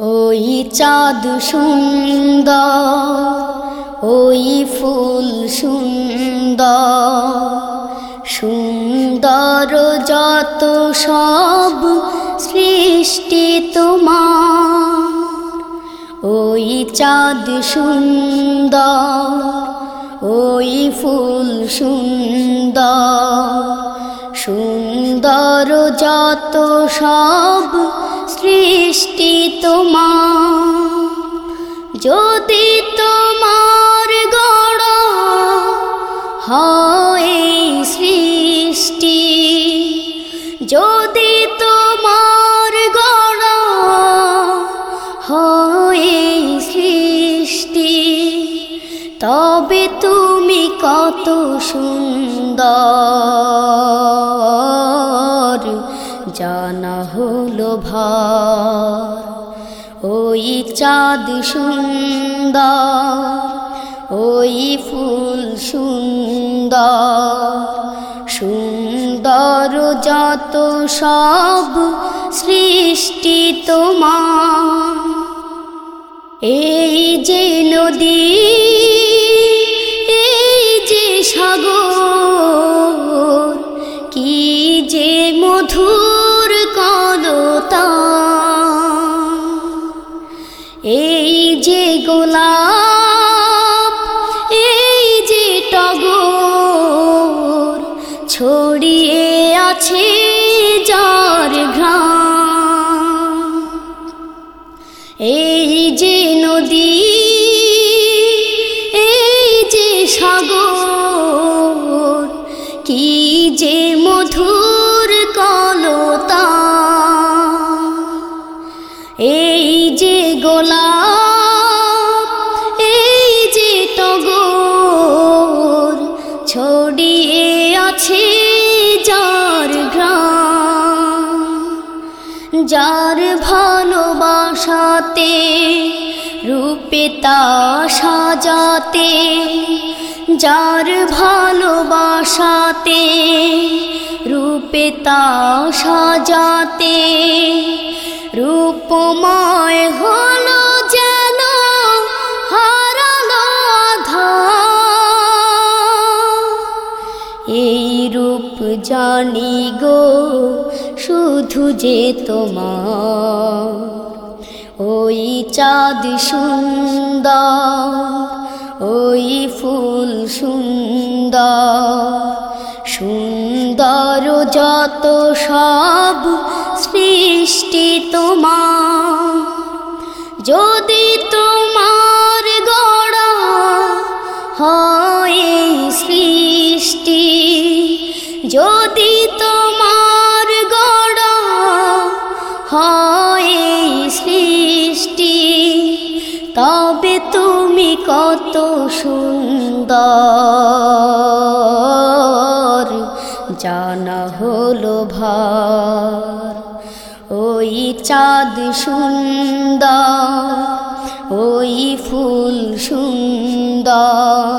ওই চাঁদ সুন্দর, ওই ফুল সুন্দর সুন্দর যত সব সৃষ্টি তোমার। ওই চাঁদ সুন্দর, ওই ফুল সুন্দর সুন্দর যত সব সৃষ্টি তোমার। যদি তোমার গড় হয় সৃষ্টি, যদি তোমার গড় হয় সৃষ্টি, তবে তুমি কত সুন্দর। ভার ওই চাঁদ সুন্দর, ওই ফুল সুন্দর। সুন্দর যত সব সৃষ্টি তোমার, এই যে নদী, এই যে সাগর, কি যে মধুর ছড়িয়ে আছে যার ঘ্রাণ। যার ভালোবাসাতে, রূপে তা সাজাতে, যার ভালোবাসাতে, রূপে তা সাজাতে, রূপময় হলো যেন হারালো এই রূপ জানি গো শুধু যে তোমার, ওই চাঁদ সুন্দর, ওই ফুল সুন্দর সুন্দর যত সব সৃষ্টি তোমার। যদি তোমার গড়া হয় সৃষ্টি, যদি হয় সৃষ্টি, তবে তুমি কত সুন্দর। জানা হলো ভার, ওই চাঁদ সুন্দর, ওই ফুল সুন্দর।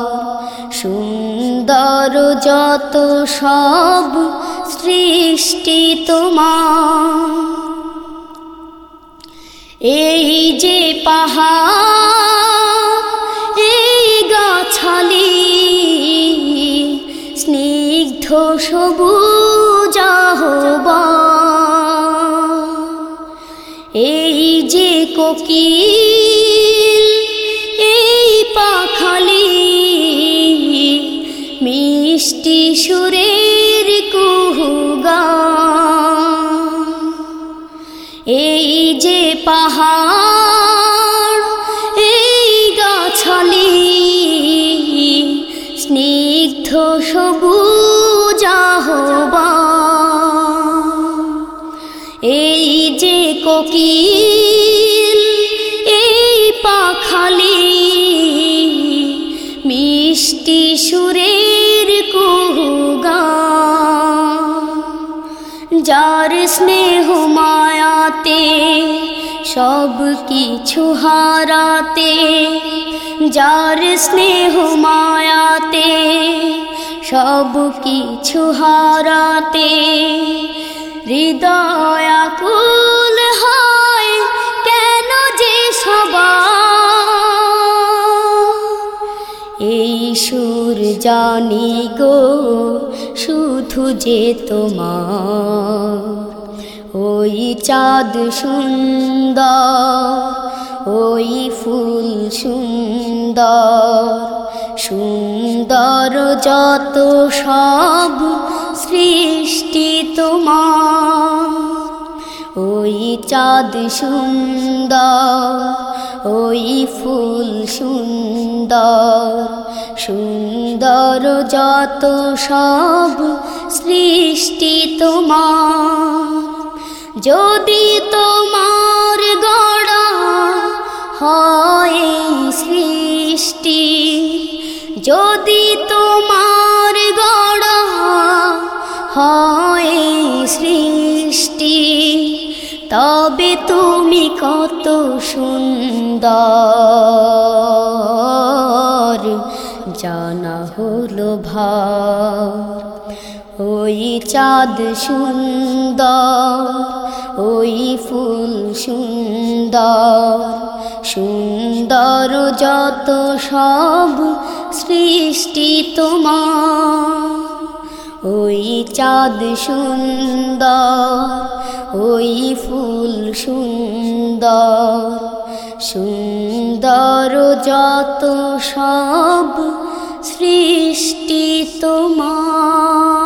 সুন্দর যত সব সৃষ্টি তোমার এই যে পাহাড় এই গাছালি স্নিগ্ধ সবুজ এই যে কোকিল এই পাখালি মিষ্টি সুরের পাহাড় এই গাছালি স্নিগ্ধ সবুজ এই যে কোকিল এই পাখালি মিষ্টি সুরের যার স্নেহ সব কিছু হারাতে, যার স্নেহ মায়াতে, সব কিছু হারাতে হৃদয়াকুল হয় কেন যে এই সুর জানি গো, শুধু যে তোমার। ওই চাঁদ সুন্দর, ওই ফুল সুন্দর সুন্দর যত সব সৃষ্টি তোমার। ওই চাঁদ সুন্দর, ওই ফুল সুন্দর সুন্দর যত সব সৃষ্টি তোমার। যদি তোমার গড়া হয় সৃষ্টি, যদি তোমার গড়া হয় সৃষ্টি, তবে তুমি কত সুন্দর। জানা হলো ভার, ওই চাঁদ সুন্দর। ওই ফুল সুন্দর সুন্দর যত সব সৃষ্টি তোমার। ওই চাঁদ সুন্দর, ওই ফুল সুন্দর সুন্দর যত সব সৃষ্টি তোমার।